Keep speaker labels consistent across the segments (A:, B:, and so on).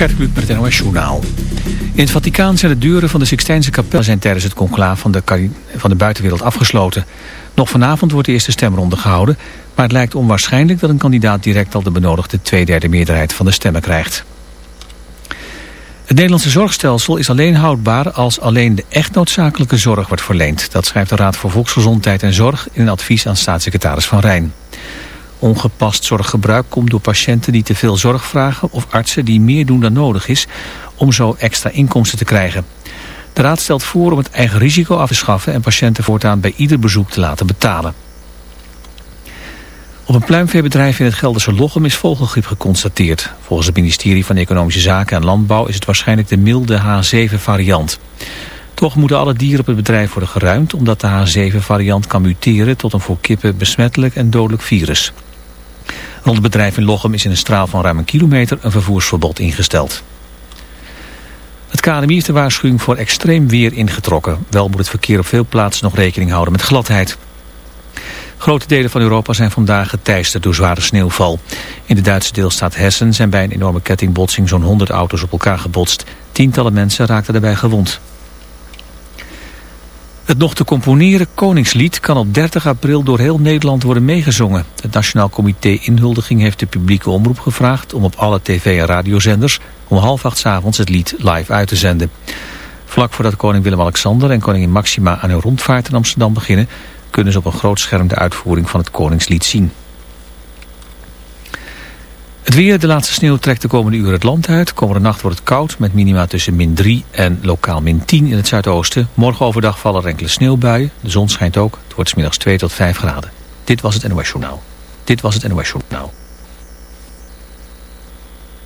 A: Gert met het NOS Journaal. In het Vaticaan zijn de deuren van de Sixtijnse kapel zijn tijdens het conclaaf van de, van de buitenwereld afgesloten. Nog vanavond wordt de eerste stemronde gehouden, maar het lijkt onwaarschijnlijk dat een kandidaat direct al de benodigde tweederde meerderheid van de stemmen krijgt. Het Nederlandse zorgstelsel is alleen houdbaar als alleen de echt noodzakelijke zorg wordt verleend. Dat schrijft de Raad voor Volksgezondheid en Zorg in een advies aan staatssecretaris Van Rijn. Ongepast zorggebruik komt door patiënten die te veel zorg vragen... of artsen die meer doen dan nodig is om zo extra inkomsten te krijgen. De Raad stelt voor om het eigen risico af te schaffen... en patiënten voortaan bij ieder bezoek te laten betalen. Op een pluimveebedrijf in het Gelderse Lochem is vogelgriep geconstateerd. Volgens het ministerie van Economische Zaken en Landbouw... is het waarschijnlijk de milde H7-variant. Toch moeten alle dieren op het bedrijf worden geruimd... omdat de H7-variant kan muteren tot een voor kippen besmettelijk en dodelijk virus. Rond het bedrijf in Lochem is in een straal van ruim een kilometer een vervoersverbod ingesteld. Het KNMI heeft de waarschuwing voor extreem weer ingetrokken. Wel moet het verkeer op veel plaatsen nog rekening houden met gladheid. Grote delen van Europa zijn vandaag geteisterd door zware sneeuwval. In de Duitse deelstaat Hessen zijn bij een enorme kettingbotsing zo'n 100 auto's op elkaar gebotst. Tientallen mensen raakten daarbij gewond. Het nog te componeren Koningslied kan op 30 april door heel Nederland worden meegezongen. Het Nationaal Comité Inhuldiging heeft de publieke omroep gevraagd om op alle tv- en radiozenders om half acht s avonds het lied live uit te zenden. Vlak voordat koning Willem-Alexander en koningin Maxima aan hun rondvaart in Amsterdam beginnen, kunnen ze op een groot scherm de uitvoering van het Koningslied zien. Het weer, de laatste sneeuw trekt de komende uren het land uit. Komende nacht wordt het koud met minima tussen min 3 en lokaal min 10 in het zuidoosten. Morgen overdag vallen er enkele sneeuwbuien. De zon schijnt ook. Het wordt smiddags 2 tot 5 graden. Dit was het NOS Journaal. Dit was het NOS Journaal.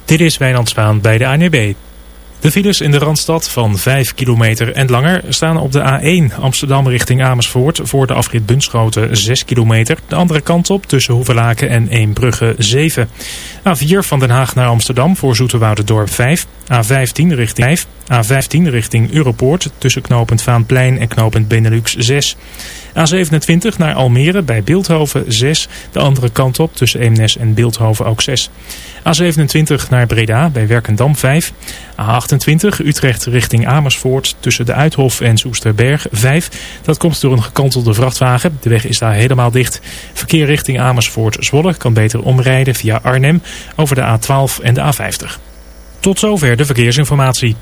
B: Dit is Wijnand Spaan bij de ANB. De files in de Randstad van 5 kilometer en langer staan op de A1 Amsterdam richting Amersfoort voor de afrit Bunschoten 6 kilometer. De andere kant op tussen Hoevelaken en Eembrugge 7. A4 van Den Haag naar Amsterdam voor Dorp 5. A15 richting 5. A15 richting Europoort tussen knooppunt Vaanplein en knooppunt Benelux 6. A27 naar Almere bij Beeldhoven 6. De andere kant op tussen Eemnes en Beeldhoven ook 6. A27 naar Breda bij Werkendam 5. A28 Utrecht richting Amersfoort tussen de Uithof en Soesterberg 5. Dat komt door een gekantelde vrachtwagen. De weg is daar helemaal dicht. Verkeer richting Amersfoort-Zwolle kan beter omrijden via Arnhem over de A12 en de A50. Tot zover de verkeersinformatie.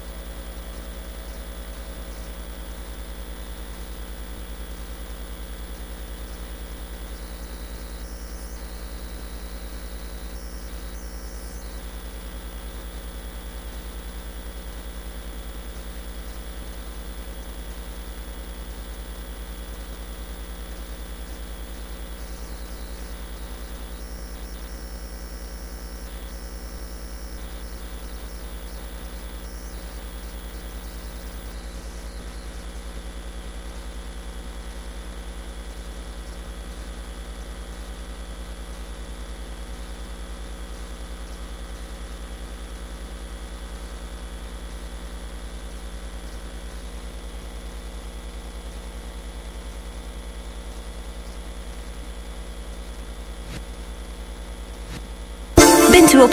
C: Bent u op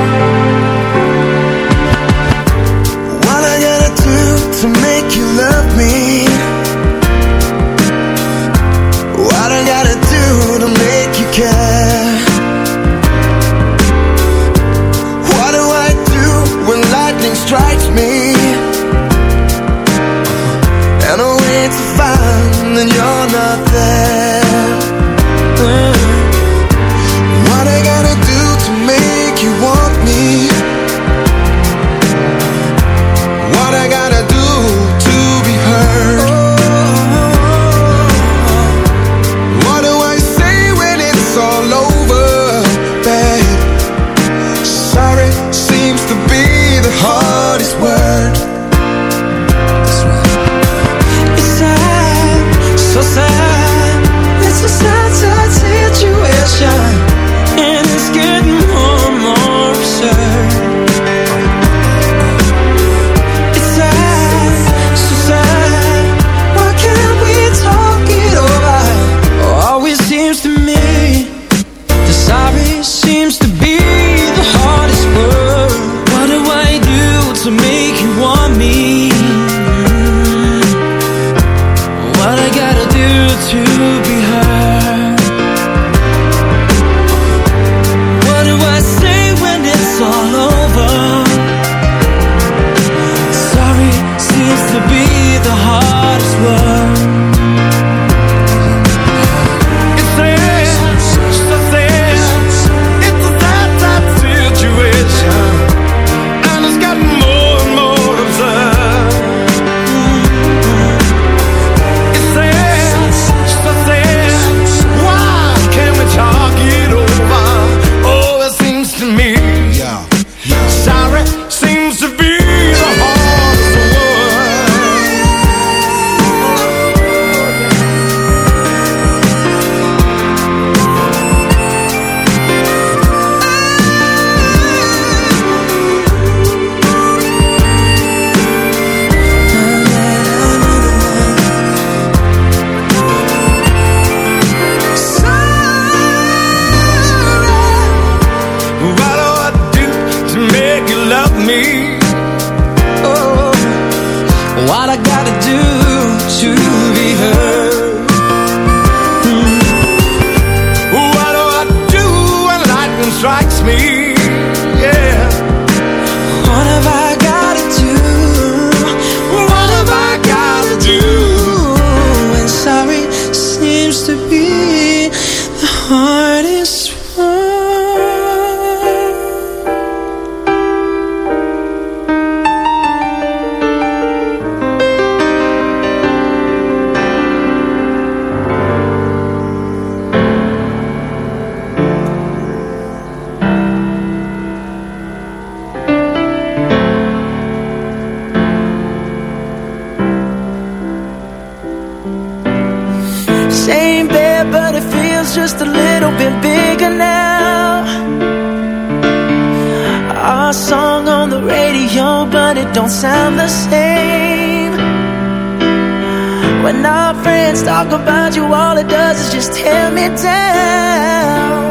D: When our friends talk about you, all it does is just tear me down.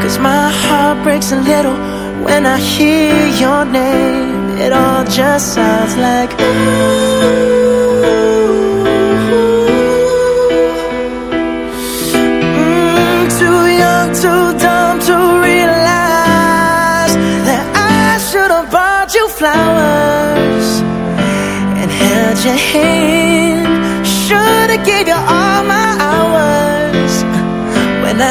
D: Cause my heart breaks a little when I hear your name. It all just sounds like ooh. Mm, too young, too dumb to realize that I should have bought you flowers and held your hand.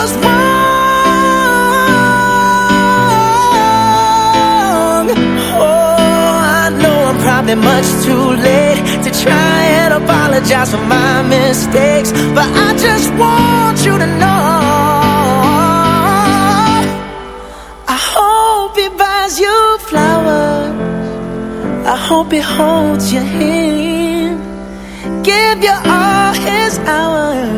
D: Oh, much too late to try and apologize for my mistakes, but I just want you to know. I hope he buys you flowers. I hope he holds your hand. Give you all his hours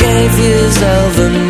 E: gave his elven.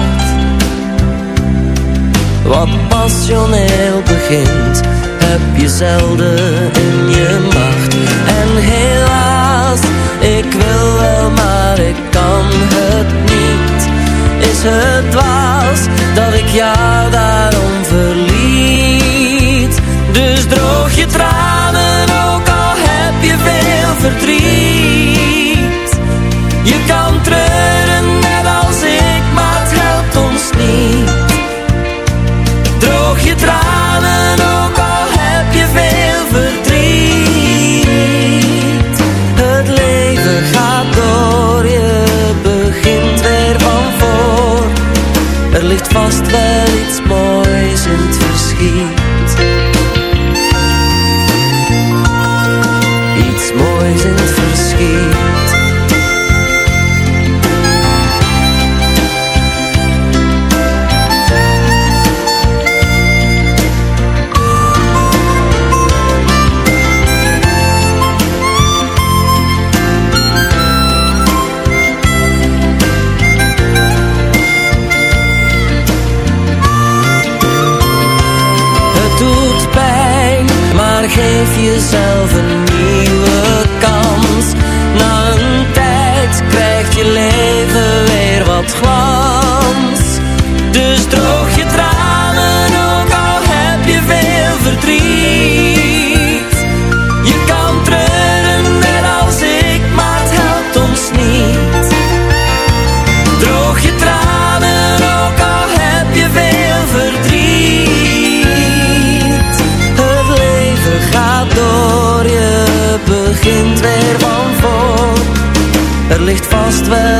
E: Wat passioneel begint, heb je zelden in je macht. En helaas, ik wil wel, maar ik kan het niet. Is het dwaas dat ik jou daarom verliet? Dus droog je tranen, ook al heb je veel verdriet. Vast wel iets moois in het verschiet.
F: Iets moois in het verschiet. yourself and vast wel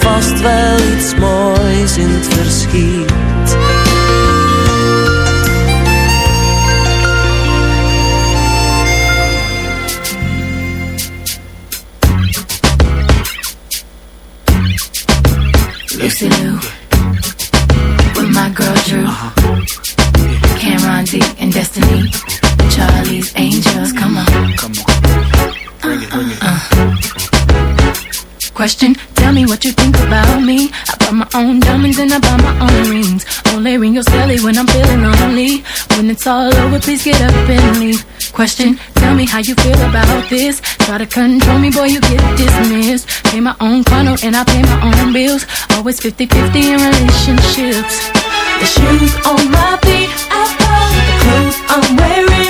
F: vast wel iets moois and I buy my own rings. Only ring your celly when I'm feeling lonely. When it's all over, please get up and leave. Question, tell me how you feel about this. Try to control me, boy, you get dismissed. Pay my own condo and I pay my own bills. Always 50-50 in relationships. The shoes on my feet, I bought. The clothes I'm wearing,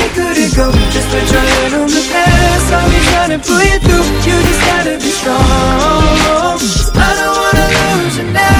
G: place they couldn't go. Just put your hand on the past. I'll be trying to pull you through. You just gotta be strong. I don't wanna lose you now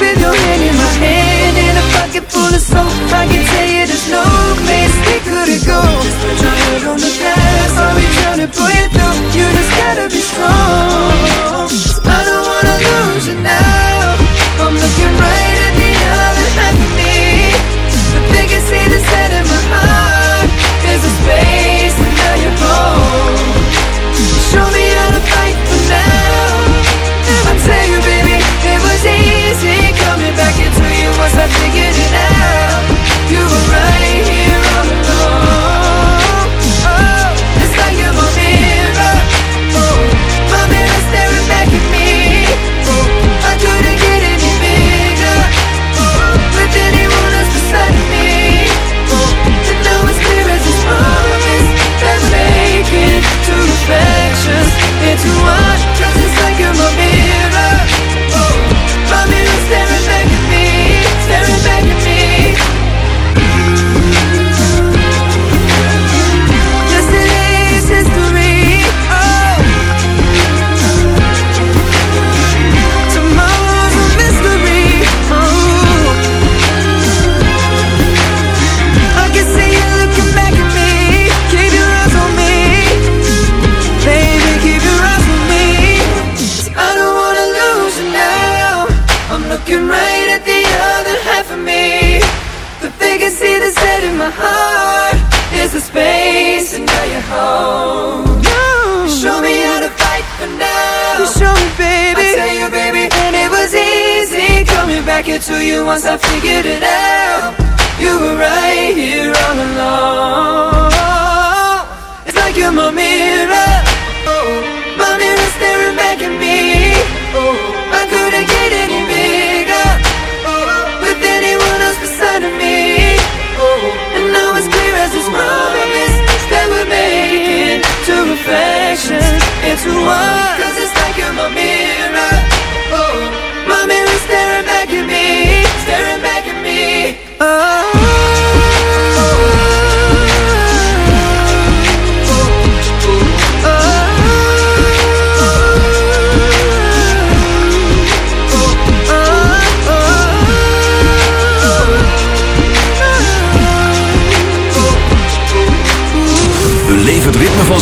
G: with your hand in my hand And a pocket full of soap I can tell you there's no place we couldn't go Just put your head on the past I'll be trying to pull you through. You just gotta be strong. I don't wanna lose you now. I'm looking right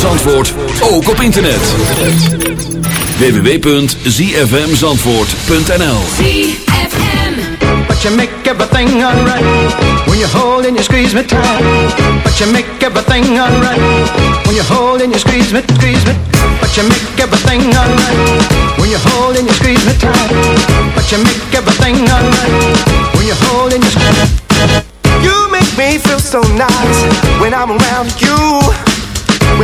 H: Zandvoort ook op internet. www.zfmzandvoort.nl
I: But you make everything alright when you hold and you squeeze me tight. But you make everything alright when you hold and you squeeze me, squeeze me. But you make everything alright when you hold and you squeeze me tight. But you make everything alright when you hold and you squeeze me. You make me feel so nice when I'm around you.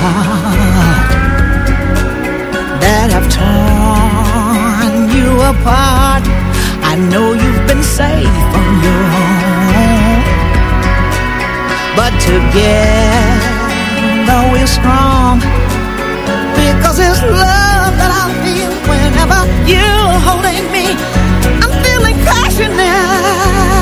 J: heart that have torn you apart. I know you've been safe on your own, but together we're strong because it's love that I feel whenever you're holding me. I'm feeling passionate.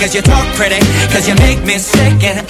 J: Cause you
K: talk pretty, cause you make me sick and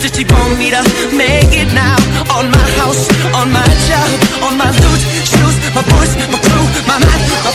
K: Does she want me to make it now? On my house, on my job, on my loot, shoes, my boys, my crew, my mind, my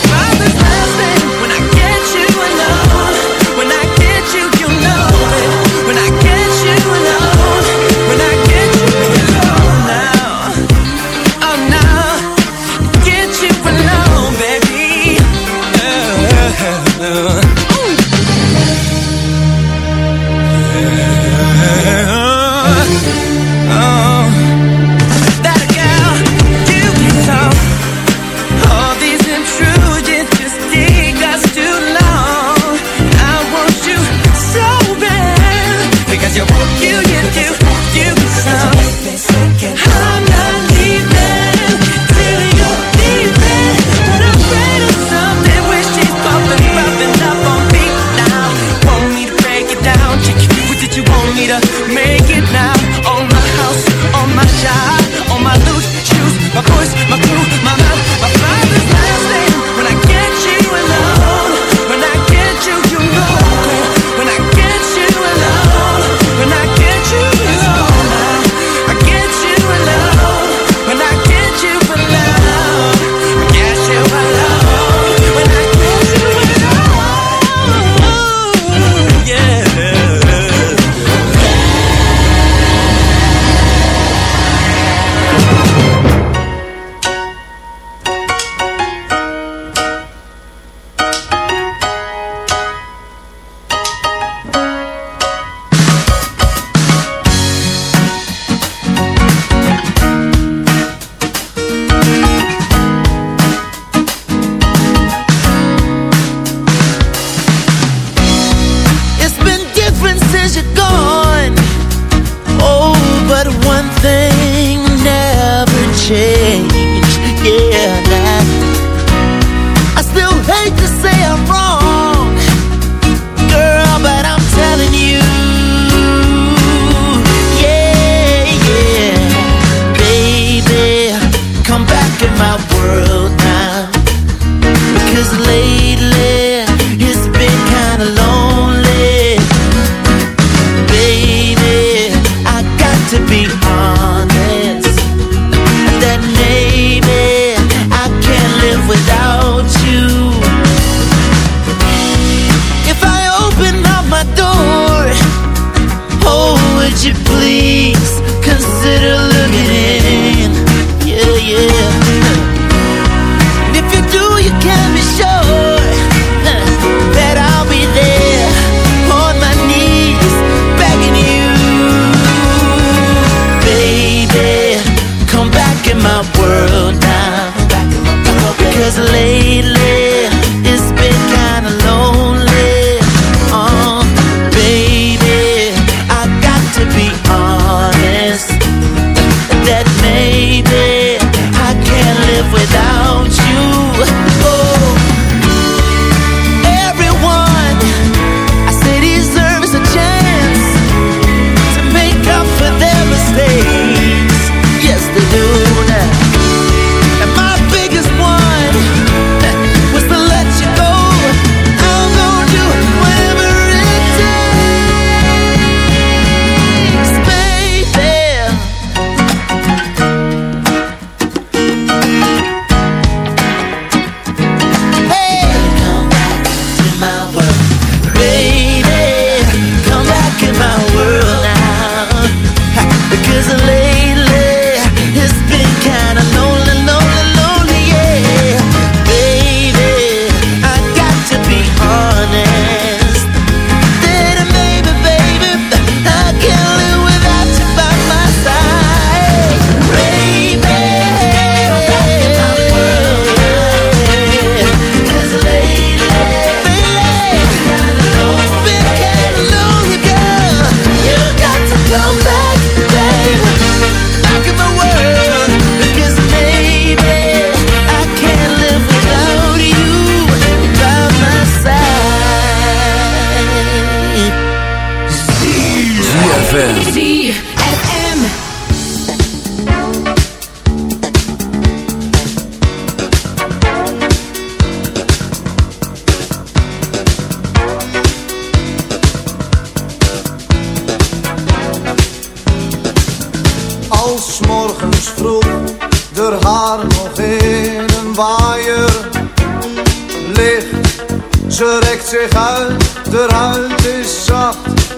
L: Ze rekt zich uit, de huid is zacht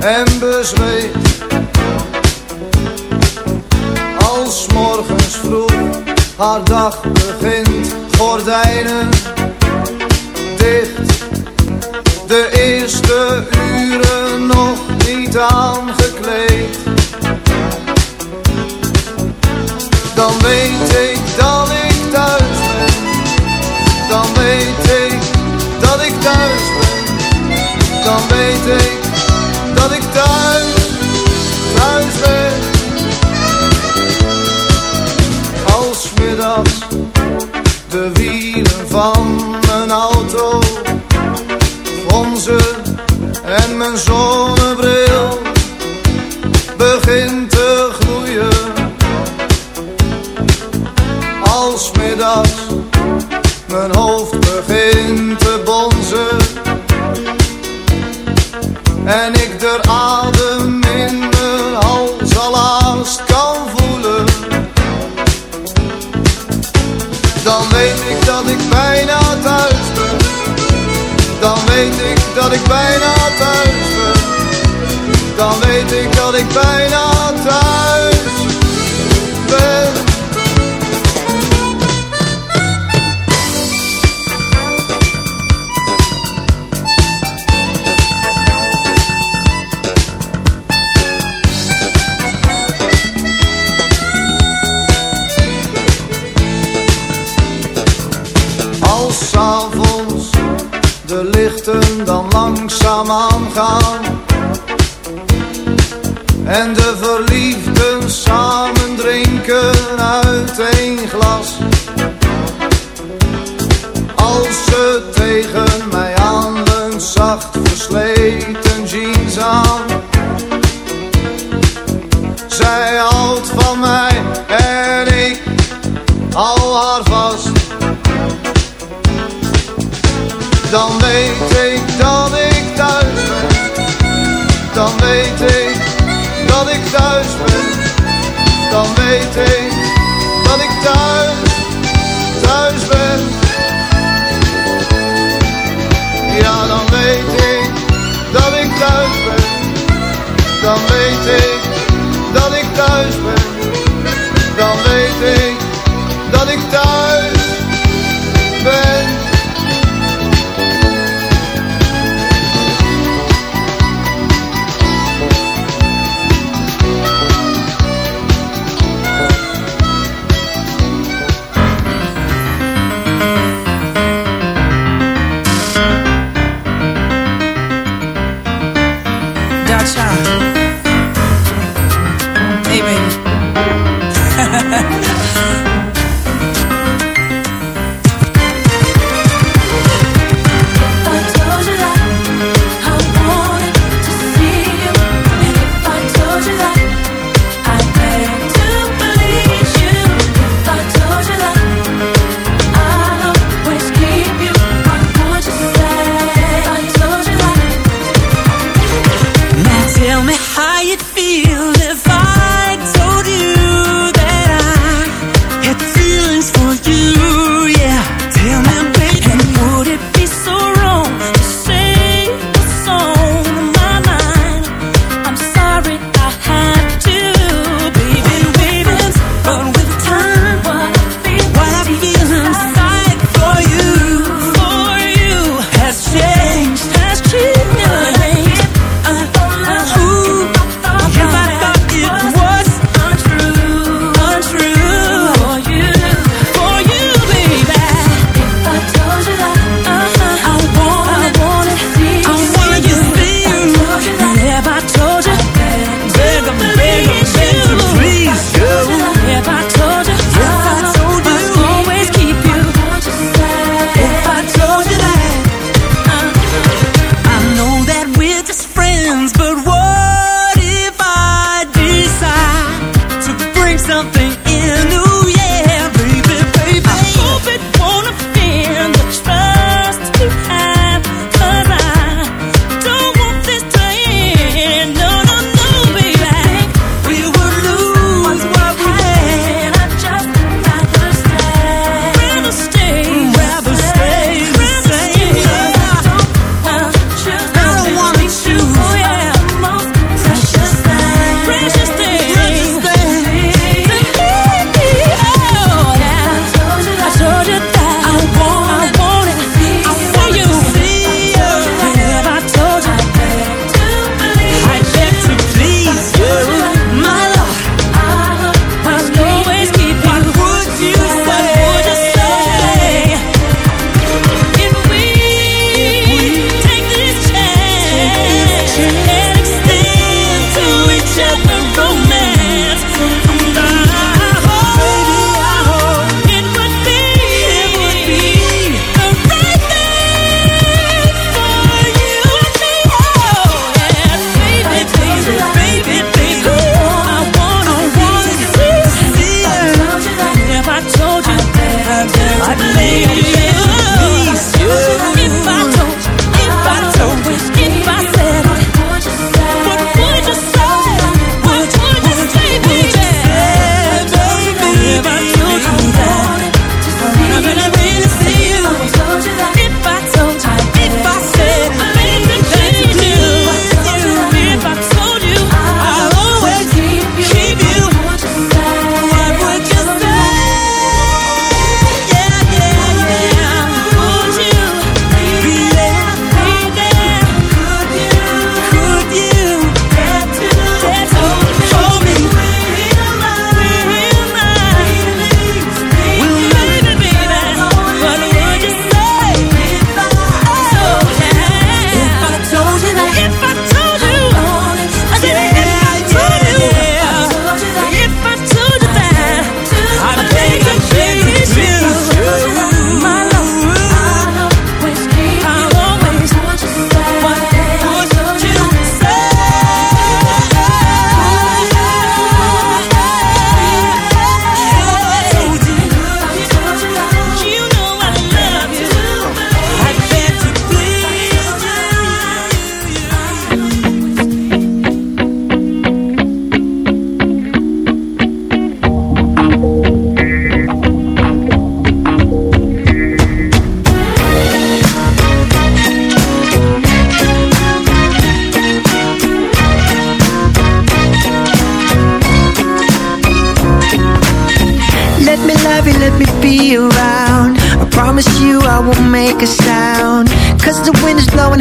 L: en bezweet. Als morgens vroeg haar dag begint, gordijnen dicht. De eerste uren nog niet aangekleed. dan weet ik dat ik thuis en de verliefden samen drinken uit
M: weet ik dat ik thuis, thuis ben. Ja, dan weet ik dat ik thuis ben. Dan weet ik dat ik thuis ben.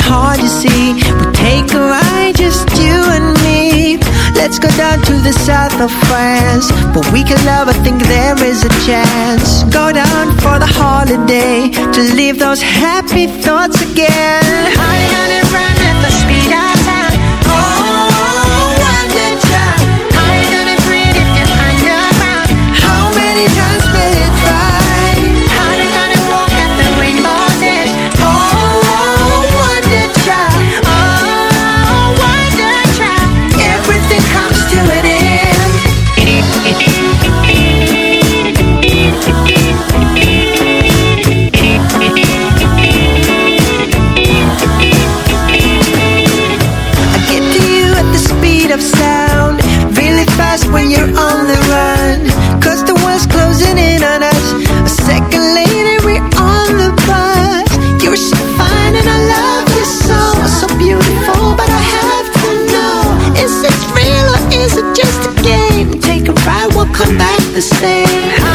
J: hard to see. We take a ride, just you and me. Let's go down to the south of France Where we can love, I think there is a chance. Go down for the holiday To leave those happy thoughts again. I had it right at the speed the same.